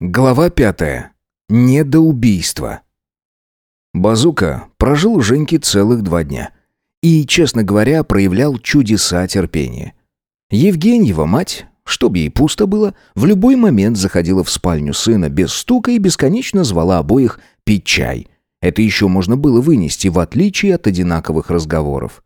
Глава пятая. Не до убийства. Базука прожил у Женьки целых два дня. И, честно говоря, проявлял чудеса терпения. Евгеньева мать, чтобы ей пусто было, в любой момент заходила в спальню сына без стука и бесконечно звала обоих пить чай. Это еще можно было вынести, в отличие от одинаковых разговоров.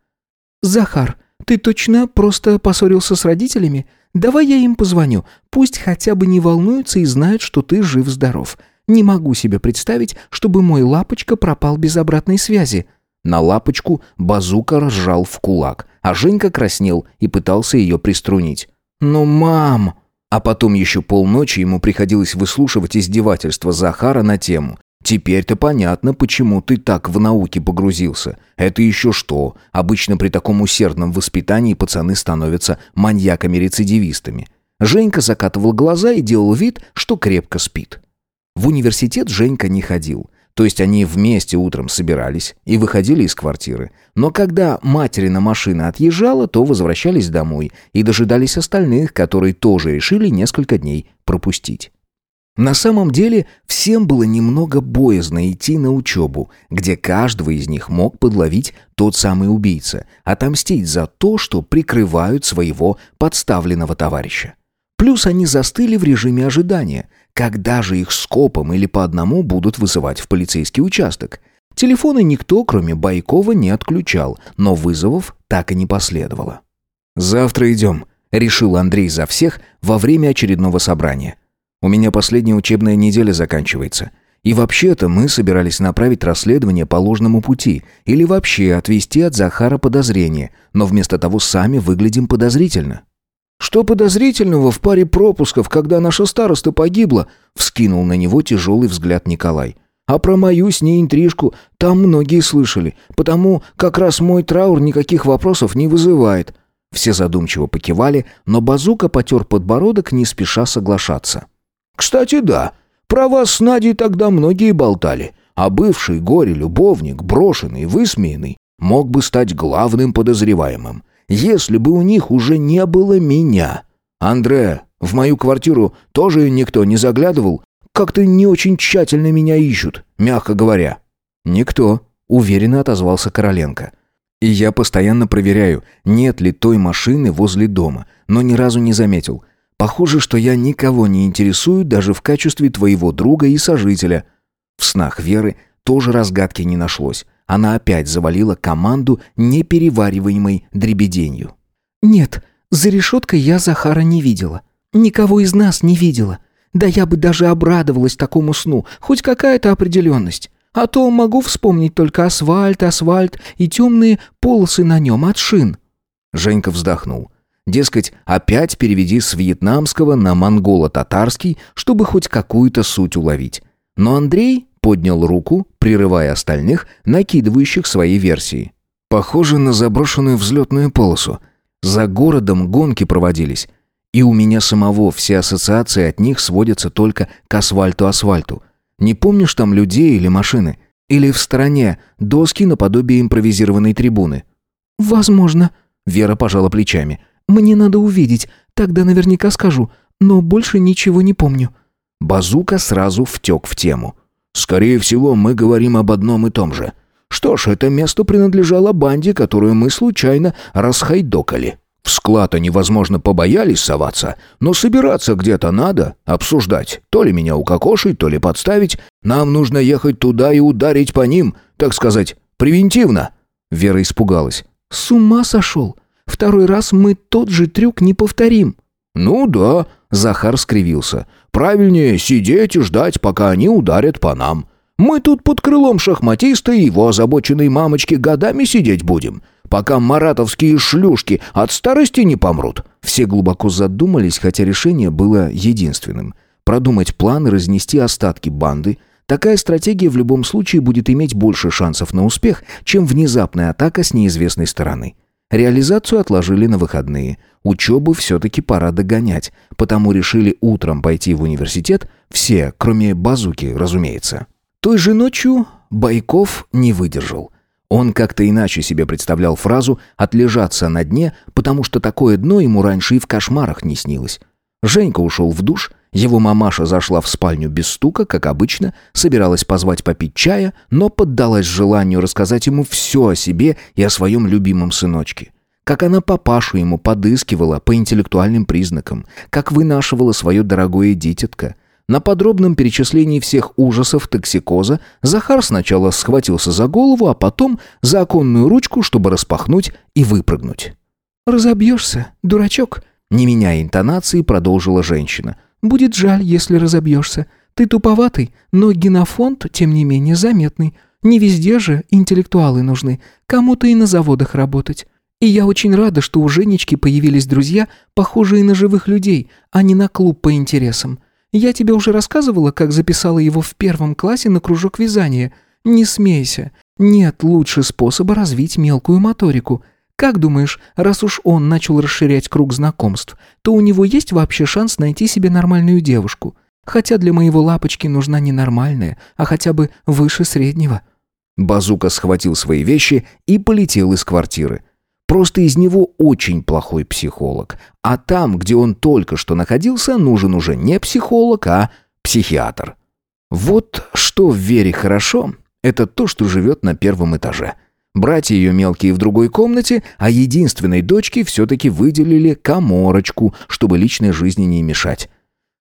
«Захар, ты точно просто поссорился с родителями? Давай я им позвоню. Пусть хотя бы не волнуются и знают, что ты жив-здоров. Не могу себе представить, чтобы мой лапочка пропал без обратной связи». На лапочку базука разжал в кулак, а Женька краснел и пытался ее приструнить. «Ну, мам!» А потом еще полночи ему приходилось выслушивать издевательства Захара на тему Теперь-то понятно, почему ты так в науке погрузился. Это еще что? Обычно при таком усердном воспитании пацаны становятся маньяками-рецидивистами. Женька закатывал глаза и делал вид, что крепко спит. В университет Женька не ходил. То есть они вместе утром собирались и выходили из квартиры. Но когда материна машина отъезжала, то возвращались домой и дожидались остальных, которые тоже решили несколько дней пропустить. На самом деле, всем было немного боязно идти на учебу, где каждого из них мог подловить тот самый убийца, отомстить за то, что прикрывают своего подставленного товарища. Плюс они застыли в режиме ожидания, когда же их скопом или по одному будут вызывать в полицейский участок. Телефоны никто, кроме Байкова, не отключал, но вызовов так и не последовало. «Завтра идем», — решил Андрей за всех во время очередного собрания. У меня последняя учебная неделя заканчивается. И вообще-то мы собирались направить расследование по ложному пути или вообще отвести от Захара подозрения, но вместо того сами выглядим подозрительно. «Что подозрительного в паре пропусков, когда наша староста погибла?» — вскинул на него тяжелый взгляд Николай. «А про мою с ней интрижку там многие слышали, потому как раз мой траур никаких вопросов не вызывает». Все задумчиво покивали, но Базука потер подбородок, не спеша соглашаться. Кстати, да. Про вас с Надей тогда многие болтали. А бывший горе-любовник, брошенный, высмеянный, мог бы стать главным подозреваемым, если бы у них уже не было меня. Андре, в мою квартиру тоже никто не заглядывал? Как-то не очень тщательно меня ищут, мягко говоря». «Никто», — уверенно отозвался Короленко. «И я постоянно проверяю, нет ли той машины возле дома, но ни разу не заметил. Похоже, что я никого не интересую даже в качестве твоего друга и сожителя». В снах Веры тоже разгадки не нашлось. Она опять завалила команду неперевариваемой дребеденью. «Нет, за решеткой я Захара не видела. Никого из нас не видела. Да я бы даже обрадовалась такому сну, хоть какая-то определенность. А то могу вспомнить только асфальт, асфальт и темные полосы на нем от шин». Женька вздохнул. Дескать, опять переведи с вьетнамского на монголо-татарский, чтобы хоть какую-то суть уловить. Но Андрей поднял руку, прерывая остальных, накидывающих свои версии. Похоже на заброшенную взлетную полосу. За городом гонки проводились. И у меня самого все ассоциации от них сводятся только к асфальту-асфальту. Не помнишь там людей или машины? Или в стороне доски наподобие импровизированной трибуны? «Возможно», — Вера пожала плечами. Мне надо увидеть, тогда наверняка скажу, но больше ничего не помню». Базука сразу втек в тему. «Скорее всего, мы говорим об одном и том же. Что ж, это место принадлежало банде, которую мы случайно расхайдокали. В склад они, возможно, побоялись соваться, но собираться где-то надо, обсуждать. То ли меня укокошить, то ли подставить. Нам нужно ехать туда и ударить по ним, так сказать, превентивно». Вера испугалась. «С ума сошел? Второй раз мы тот же трюк не повторим». «Ну да», — Захар скривился. «Правильнее сидеть и ждать, пока они ударят по нам. Мы тут под крылом шахматиста и его озабоченной мамочки годами сидеть будем, пока маратовские шлюшки от старости не помрут». Все глубоко задумались, хотя решение было единственным. Продумать план и разнести остатки банды — Такая стратегия в любом случае будет иметь больше шансов на успех, чем внезапная атака с неизвестной стороны. Реализацию отложили на выходные. Учебу все-таки пора догонять, потому решили утром пойти в университет, все, кроме Базуки, разумеется. Той же ночью Байков не выдержал. Он как-то иначе себе представлял фразу «отлежаться на дне», потому что такое дно ему раньше и в кошмарах не снилось. Женька ушел в душ Его мамаша зашла в спальню без стука, как обычно, собиралась позвать попить чая, но поддалась желанию рассказать ему все о себе и о своем любимом сыночке. Как она папашу ему подыскивала по интеллектуальным признакам, как вынашивала свое дорогое дитятко. На подробном перечислении всех ужасов токсикоза Захар сначала схватился за голову, а потом за оконную ручку, чтобы распахнуть и выпрыгнуть. «Разобьешься, дурачок», — не меняя интонации, продолжила женщина — Будет жаль, если разобьешься. Ты туповатый, но генофонд, тем не менее, заметный. Не везде же интеллектуалы нужны. Кому-то и на заводах работать. И я очень рада, что у Женечки появились друзья, похожие на живых людей, а не на клуб по интересам. Я тебе уже рассказывала, как записала его в первом классе на кружок вязания. Не смейся. Нет лучше способа развить мелкую моторику. Как думаешь, раз уж он начал расширять круг знакомств, то у него есть вообще шанс найти себе нормальную девушку? Хотя для моего лапочки нужна не нормальная, а хотя бы выше среднего». Базука схватил свои вещи и полетел из квартиры. Просто из него очень плохой психолог. А там, где он только что находился, нужен уже не психолог, а психиатр. Вот что в Вере хорошо, это то, что живет на первом этаже. Братья ее мелкие в другой комнате, а единственной дочке все-таки выделили коморочку, чтобы личной жизни не мешать.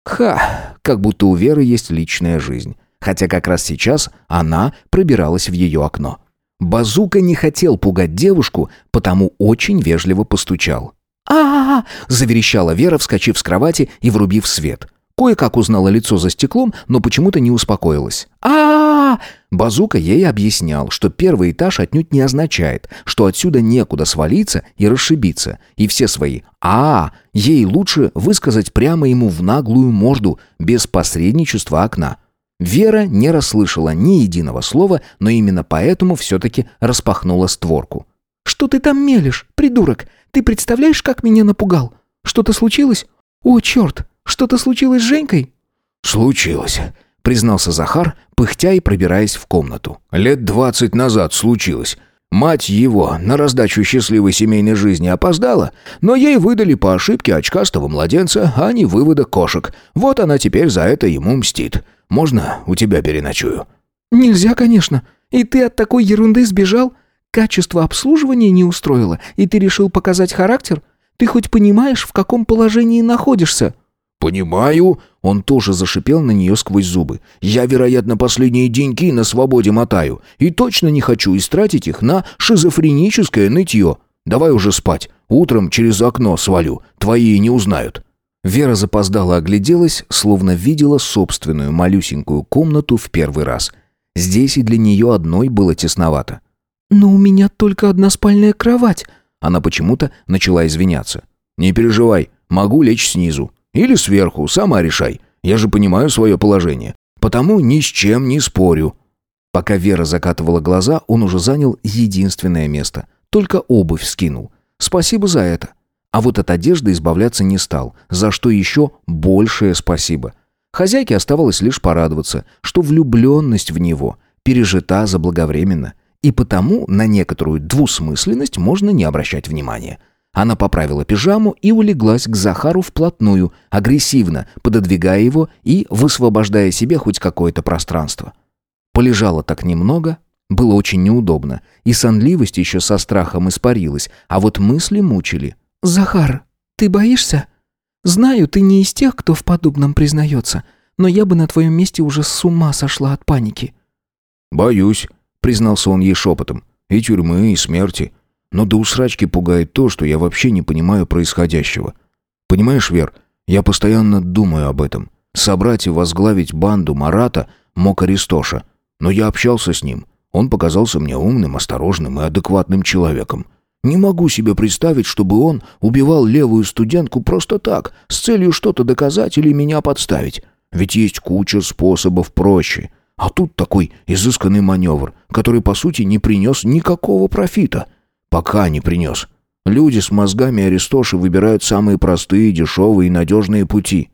Ха, как будто у Веры есть личная жизнь. Хотя как раз сейчас она пробиралась в ее окно. Базука не хотел пугать девушку, потому очень вежливо постучал. а, -а, -а заверещала Вера, вскочив с кровати и врубив свет. Кое-как узнала лицо за стеклом, но почему-то не успокоилась. а, Базука ей объяснял, что первый этаж отнюдь не означает, что отсюда некуда свалиться и расшибиться, и все свои а, ей лучше высказать прямо ему в наглую морду, без посредничества окна. Вера не расслышала ни единого слова, но именно поэтому все-таки распахнула створку. «Что ты там мелешь, придурок? Ты представляешь, как меня напугал? Что-то случилось? О, черт! Что-то случилось с Женькой?» «Случилось», — признался Захар, пыхтя и пробираясь в комнату. «Лет двадцать назад случилось. Мать его на раздачу счастливой семейной жизни опоздала, но ей выдали по ошибке очкастого младенца, а не вывода кошек. Вот она теперь за это ему мстит. Можно у тебя переночую?» «Нельзя, конечно. И ты от такой ерунды сбежал? Качество обслуживания не устроило, и ты решил показать характер? Ты хоть понимаешь, в каком положении находишься?» «Понимаю». Он тоже зашипел на нее сквозь зубы. «Я, вероятно, последние деньги на свободе мотаю. И точно не хочу истратить их на шизофреническое нытье. Давай уже спать. Утром через окно свалю. Твои не узнают». Вера запоздала огляделась, словно видела собственную малюсенькую комнату в первый раз. Здесь и для нее одной было тесновато. «Но у меня только одна спальная кровать». Она почему-то начала извиняться. «Не переживай, могу лечь снизу. Или сверху, сама решай. Я же понимаю свое положение. Потому ни с чем не спорю». Пока Вера закатывала глаза, он уже занял единственное место. Только обувь скинул. Спасибо за это. А вот от одежды избавляться не стал, за что еще большее спасибо. Хозяйке оставалось лишь порадоваться, что влюбленность в него пережита заблаговременно, и потому на некоторую двусмысленность можно не обращать внимания. Она поправила пижаму и улеглась к Захару вплотную, агрессивно, пододвигая его и высвобождая себе хоть какое-то пространство. Полежала так немного, было очень неудобно, и сонливость еще со страхом испарилась, а вот мысли мучили. «Захар, ты боишься? Знаю, ты не из тех, кто в подобном признается, но я бы на твоем месте уже с ума сошла от паники». «Боюсь», — признался он ей шепотом, — «и тюрьмы, и смерти. Но до усрачки пугает то, что я вообще не понимаю происходящего. Понимаешь, Вер, я постоянно думаю об этом. Собрать и возглавить банду Марата мог Аристоша. Но я общался с ним. Он показался мне умным, осторожным и адекватным человеком. Не могу себе представить, чтобы он убивал левую студентку просто так, с целью что-то доказать или меня подставить. Ведь есть куча способов проще. А тут такой изысканный маневр, который, по сути, не принес никакого профита. Пока не принес. Люди с мозгами Аристоши выбирают самые простые, дешевые и надежные пути.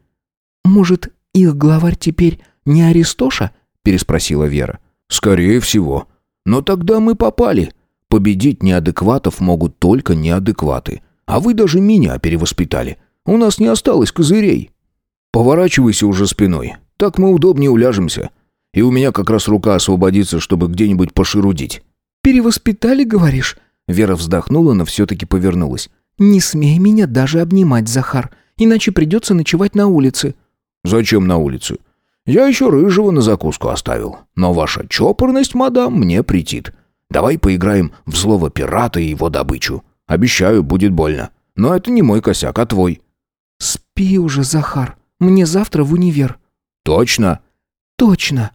«Может, их главарь теперь не Аристоша?» переспросила Вера. «Скорее всего. Но тогда мы попали. Победить неадекватов могут только неадекваты. А вы даже меня перевоспитали. У нас не осталось козырей». Поворачивайся уже спиной. Так мы удобнее уляжемся. И у меня как раз рука освободится, чтобы где-нибудь пошерудить». «Перевоспитали, говоришь?» Вера вздохнула, но все-таки повернулась. «Не смей меня даже обнимать, Захар, иначе придется ночевать на улице». «Зачем на улице? Я еще рыжего на закуску оставил. Но ваша чопорность, мадам, мне претит. Давай поиграем в злого пирата и его добычу. Обещаю, будет больно. Но это не мой косяк, а твой». «Спи уже, Захар. Мне завтра в универ». «Точно?» «Точно».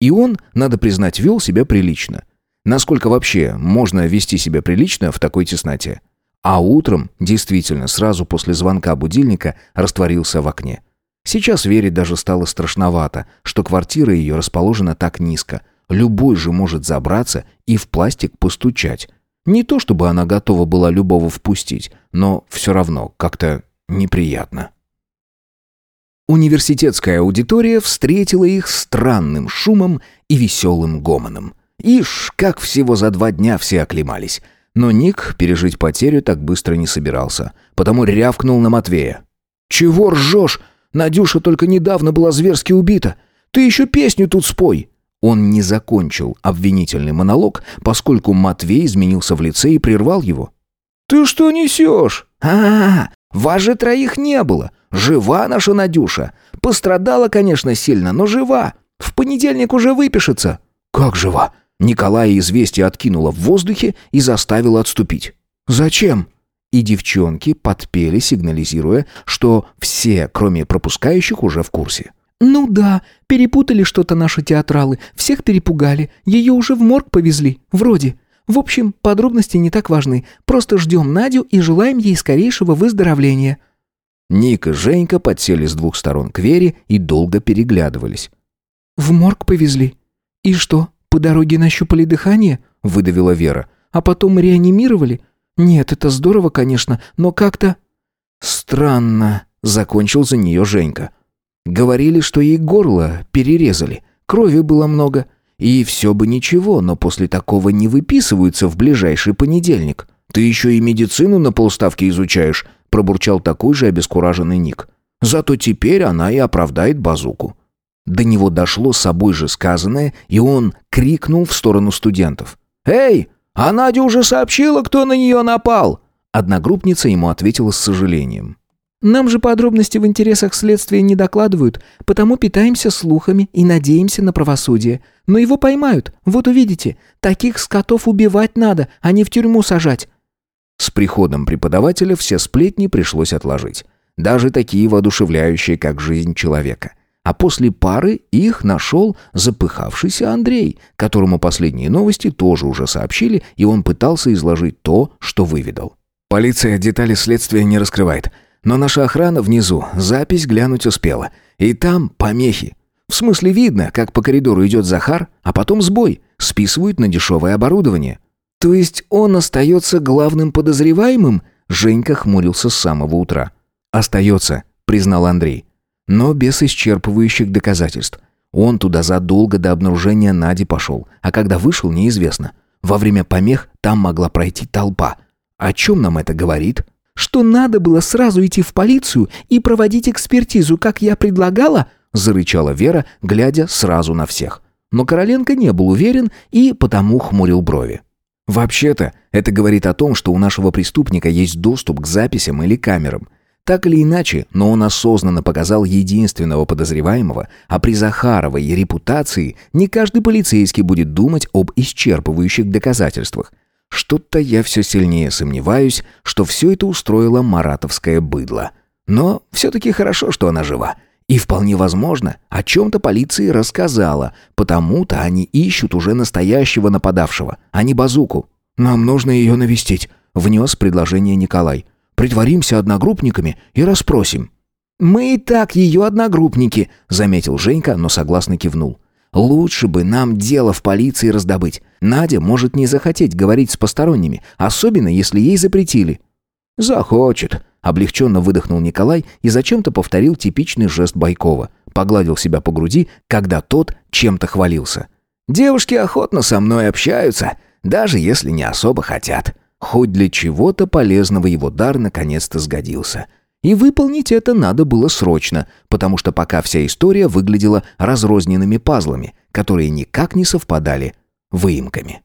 И он, надо признать, вел себя прилично. Насколько вообще можно вести себя прилично в такой тесноте? А утром, действительно, сразу после звонка будильника, растворился в окне. Сейчас верить даже стало страшновато, что квартира ее расположена так низко. Любой же может забраться и в пластик постучать. Не то чтобы она готова была любого впустить, но все равно как-то неприятно. Университетская аудитория встретила их странным шумом и веселым гомоном. Ишь, как всего за два дня все оклемались. Но Ник пережить потерю так быстро не собирался, потому рявкнул на Матвея. «Чего ржешь? Надюша только недавно была зверски убита. Ты еще песню тут спой!» Он не закончил обвинительный монолог, поскольку Матвей изменился в лице и прервал его. «Ты что несешь? а, -а, -а вас же троих не было. Жива наша Надюша. Пострадала, конечно, сильно, но жива. В понедельник уже выпишется». «Как жива?» Николая известие откинула в воздухе и заставила отступить. «Зачем?» И девчонки подпели, сигнализируя, что все, кроме пропускающих, уже в курсе. «Ну да, перепутали что-то наши театралы, всех перепугали, ее уже в морг повезли, вроде. В общем, подробности не так важны, просто ждем Надю и желаем ей скорейшего выздоровления». Ник и Женька подсели с двух сторон к Вере и долго переглядывались. «В морг повезли? И что, по дороге нащупали дыхание?» – выдавила Вера. «А потом реанимировали? Нет, это здорово, конечно, но как-то...» «Странно», – закончил за нее Женька. «Говорили, что ей горло перерезали, крови было много, и все бы ничего, но после такого не выписываются в ближайший понедельник. Ты еще и медицину на полставки изучаешь», – пробурчал такой же обескураженный Ник. «Зато теперь она и оправдает базуку». До него дошло собой же сказанное, и он крикнул в сторону студентов. «Эй, а Надя уже сообщила, кто на нее напал!» Одногруппница ему ответила с сожалением. «Нам же подробности в интересах следствия не докладывают, потому питаемся слухами и надеемся на правосудие. Но его поймают, вот увидите. Таких скотов убивать надо, а не в тюрьму сажать». С приходом преподавателя все сплетни пришлось отложить. Даже такие воодушевляющие, как жизнь человека – а после пары их нашел запыхавшийся Андрей, которому последние новости тоже уже сообщили, и он пытался изложить то, что выведал. «Полиция детали следствия не раскрывает, но наша охрана внизу запись глянуть успела. И там помехи. В смысле видно, как по коридору идет Захар, а потом сбой, списывают на дешевое оборудование». «То есть он остается главным подозреваемым?» Женька хмурился с самого утра. «Остается», — признал Андрей но без исчерпывающих доказательств. Он туда задолго до обнаружения Нади пошел, а когда вышел, неизвестно. Во время помех там могла пройти толпа. О чем нам это говорит? «Что надо было сразу идти в полицию и проводить экспертизу, как я предлагала?» зарычала Вера, глядя сразу на всех. Но Короленко не был уверен и потому хмурил брови. Вообще-то, это говорит о том, что у нашего преступника есть доступ к записям или камерам. Так или иначе, но он осознанно показал единственного подозреваемого, а при Захаровой репутации не каждый полицейский будет думать об исчерпывающих доказательствах. Что-то я все сильнее сомневаюсь, что все это устроило маратовское быдло. Но все-таки хорошо, что она жива. И вполне возможно, о чем-то полиции рассказала, потому-то они ищут уже настоящего нападавшего, а не базуку. «Нам нужно ее навестить», — внес предложение Николай. Притворимся одногруппниками и расспросим». «Мы и так ее одногруппники», — заметил Женька, но согласно кивнул. «Лучше бы нам дело в полиции раздобыть. Надя может не захотеть говорить с посторонними, особенно если ей запретили». «Захочет», — облегченно выдохнул Николай и зачем-то повторил типичный жест Байкова. Погладил себя по груди, когда тот чем-то хвалился. «Девушки охотно со мной общаются, даже если не особо хотят». Хоть для чего-то полезного его дар наконец-то сгодился. И выполнить это надо было срочно, потому что пока вся история выглядела разрозненными пазлами, которые никак не совпадали выемками.